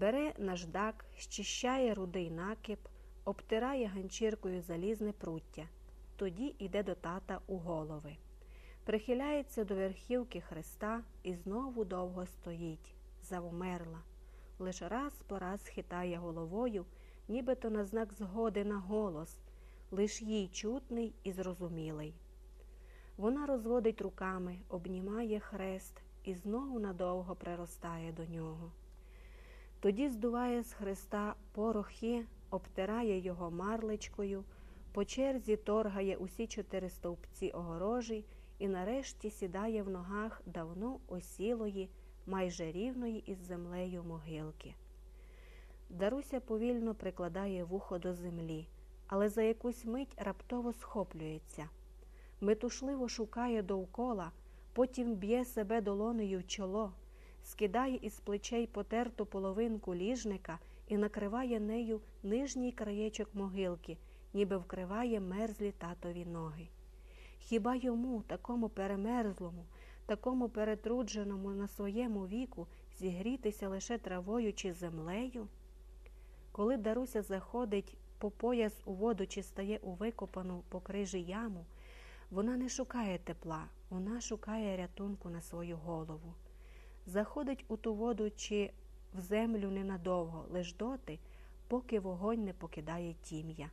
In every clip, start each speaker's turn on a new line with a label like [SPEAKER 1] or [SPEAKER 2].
[SPEAKER 1] Бере наждак, щищає рудий накип, обтирає ганчіркою залізне пруття, тоді йде до тата у голови. Прихиляється до верхівки хреста і знову довго стоїть, завмерла. Лише раз по раз хитає головою, нібито на знак згоди на голос, лиш їй чутний і зрозумілий. Вона розводить руками, обнімає хрест і знову надовго приростає до нього. Тоді здуває з хреста порохи, обтирає його марлечкою, по черзі торгає усі чотири стовпці огорожі і нарешті сідає в ногах давно осілої, майже рівної із землею могилки. Даруся повільно прикладає вухо до землі, але за якусь мить раптово схоплюється. Метушливо шукає довкола, потім б'є себе долонею в чоло, скидає із плечей потерту половинку ліжника і накриває нею нижній краєчок могилки, ніби вкриває мерзлі татові ноги. Хіба йому, такому перемерзлому, такому перетрудженому на своєму віку, зігрітися лише травою чи землею? Коли Даруся заходить по пояс у воду чи стає у викопану по крижі яму, вона не шукає тепла, вона шукає рятунку на свою голову. Заходить у ту воду чи в землю ненадовго, лиш доти, поки вогонь не покидає тім'я.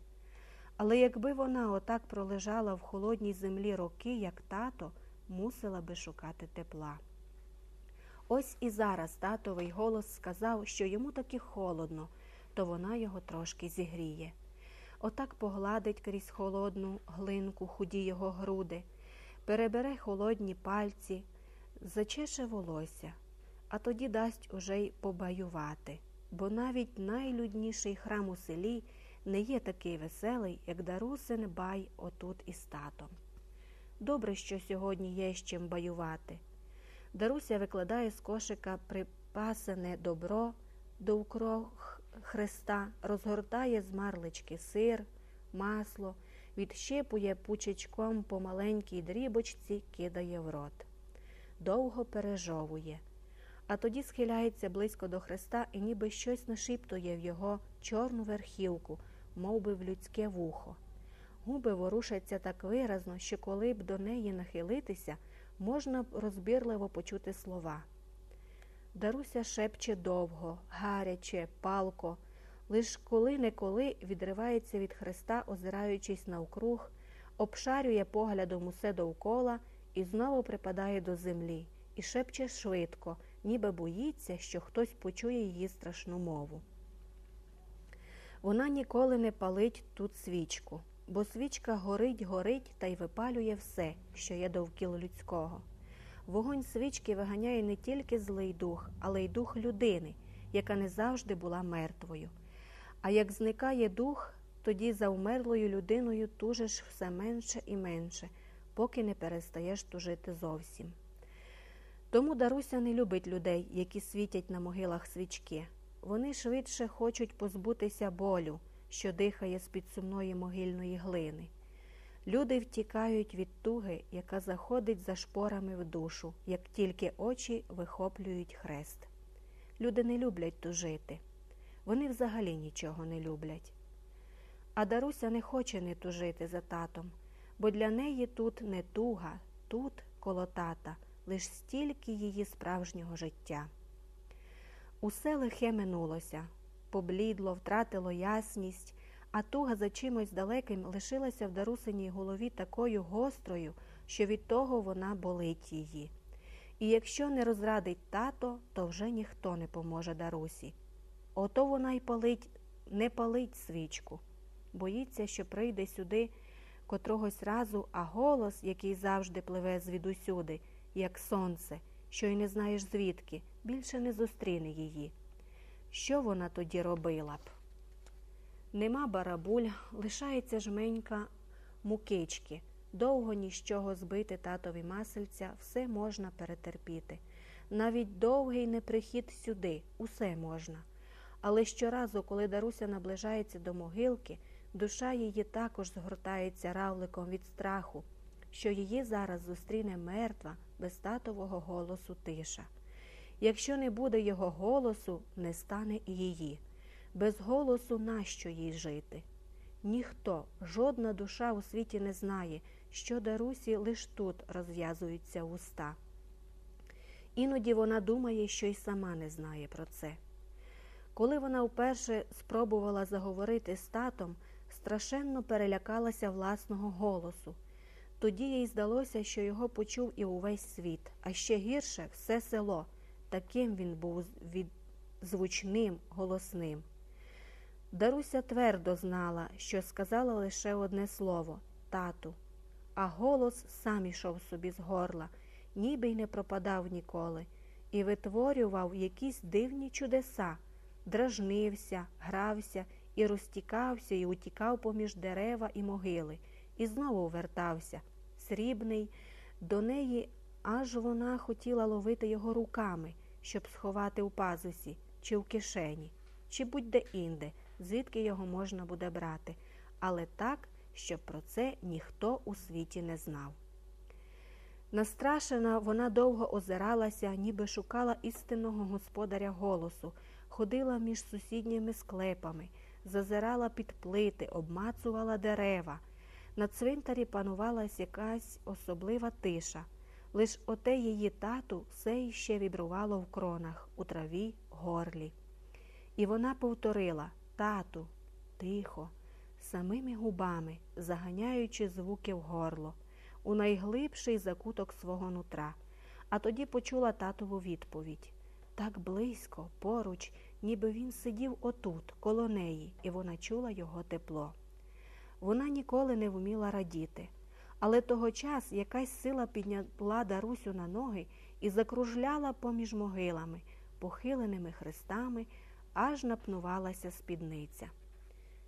[SPEAKER 1] Але якби вона отак пролежала в холодній землі роки, як тато, мусила би шукати тепла. Ось і зараз татовий голос сказав, що йому таки холодно, то вона його трошки зігріє. Отак погладить крізь холодну глинку худі його груди, перебере холодні пальці, зачеше волосся, а тоді дасть уже й побаювати, бо навіть найлюдніший храм у селі не є такий веселий, як Дарусин бай отут із татом. Добре, що сьогодні є з чим баювати. Даруся викладає з кошика припасене добро до укрох хреста, розгортає з марлички сир, масло, відщипує пучечком по маленькій дрібочці, кидає в рот. Довго пережовує, а тоді схиляється близько до хреста і ніби щось нашіптує в його чорну верхівку мов би в людське вухо. Губи ворушаться так виразно, що коли б до неї нахилитися, можна б розбірливо почути слова. Даруся шепче довго, гаряче, палко, лиш коли неколи відривається від хреста, озираючись навкруг, обшарює поглядом усе довкола і знову припадає до землі і шепче швидко, ніби боїться, що хтось почує її страшну мову. Вона ніколи не палить тут свічку, бо свічка горить, горить та й випалює все, що є довкіл людського. Вогонь свічки виганяє не тільки злий дух, але й дух людини, яка не завжди була мертвою. А як зникає дух, тоді за вмерлою людиною тужиш все менше і менше, поки не перестаєш тужити зовсім. Тому Даруся не любить людей, які світять на могилах свічки. Вони швидше хочуть позбутися болю, що дихає з під сумної могильної глини. Люди втікають від туги, яка заходить за шпорами в душу, як тільки очі вихоплюють хрест. Люди не люблять тужити, вони взагалі нічого не люблять. А Даруся не хоче не тужити за татом, бо для неї тут не туга, тут коло тата, лиш стільки її справжнього життя. Усе лихе минулося, поблідло, втратило ясність, а туга за чимось далеким лишилася в дарусиній голові такою гострою, що від того вона болить її. І якщо не розрадить тато, то вже ніхто не поможе Дарусі. Ото вона й палить, не палить свічку, боїться, що прийде сюди котрогось разу, а голос, який завжди пливе звідусюди, як сонце що й не знаєш звідки, більше не зустріне її. Що вона тоді робила б? Нема барабуль, лишається жменька мукички. Довго ні з чого збити татові масельця, все можна перетерпіти. Навіть довгий неприхід сюди, усе можна. Але щоразу, коли Даруся наближається до могилки, душа її також згортається равликом від страху, що її зараз зустріне мертва, без татового голосу тиша. Якщо не буде його голосу, не стане і її. Без голосу нащо їй жити? Ніхто, жодна душа у світі не знає, що Дарусі лиш тут розв'язуються уста. Іноді вона думає, що й сама не знає про це. Коли вона вперше спробувала заговорити з татом, страшенно перелякалася власного голосу. Тоді їй здалося, що його почув і увесь світ, а ще гірше все село. Таким він був від... звучним, голосним. Даруся твердо знала, що сказала лише одне слово тату, а голос сам ішов собі з горла, ніби й не пропадав ніколи, і витворював якісь дивні чудеса, дражнився, грався і розтікався, і утікав поміж дерева і могили, і знову вертався, срібний, до неї аж вона хотіла ловити його руками, щоб сховати у пазусі, чи в кишені, чи будь-де інде звідки його можна буде брати, але так, щоб про це ніхто у світі не знав. Настрашена, вона довго озиралася, ніби шукала істинного господаря голосу, ходила між сусідніми склепами, зазирала під плити, обмацувала дерева. На цвинтарі панувалась якась особлива тиша. Лиш оте її тату все іще вібрувало в кронах, у траві, горлі. І вона повторила тату, тихо, самими губами, заганяючи звуки в горло, у найглибший закуток свого нутра, а тоді почула татову відповідь так близько, поруч, ніби він сидів отут, коло неї, і вона чула його тепло. Вона ніколи не вміла радіти, але того час якась сила підняла Дарусю на ноги і закружляла поміж могилами, похиленими хрестами аж напнувалася спідниця.